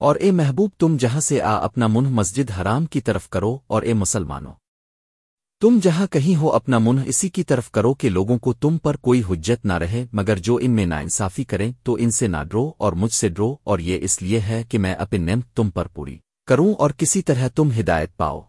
اور اے محبوب تم جہاں سے آ اپنا منہ مسجد حرام کی طرف کرو اور اے مسلمانوں، تم جہاں کہیں ہو اپنا منہ اسی کی طرف کرو کہ لوگوں کو تم پر کوئی حجت نہ رہے، مگر جو ان میں ناانصافی کریں تو ان سے نہ ڈرو اور مجھ سے ڈرو، اور یہ اس لیے ہے کہ میں اپنی نعمت تم پر پوری کروں اور کسی طرح تم ہدایت پاؤ۔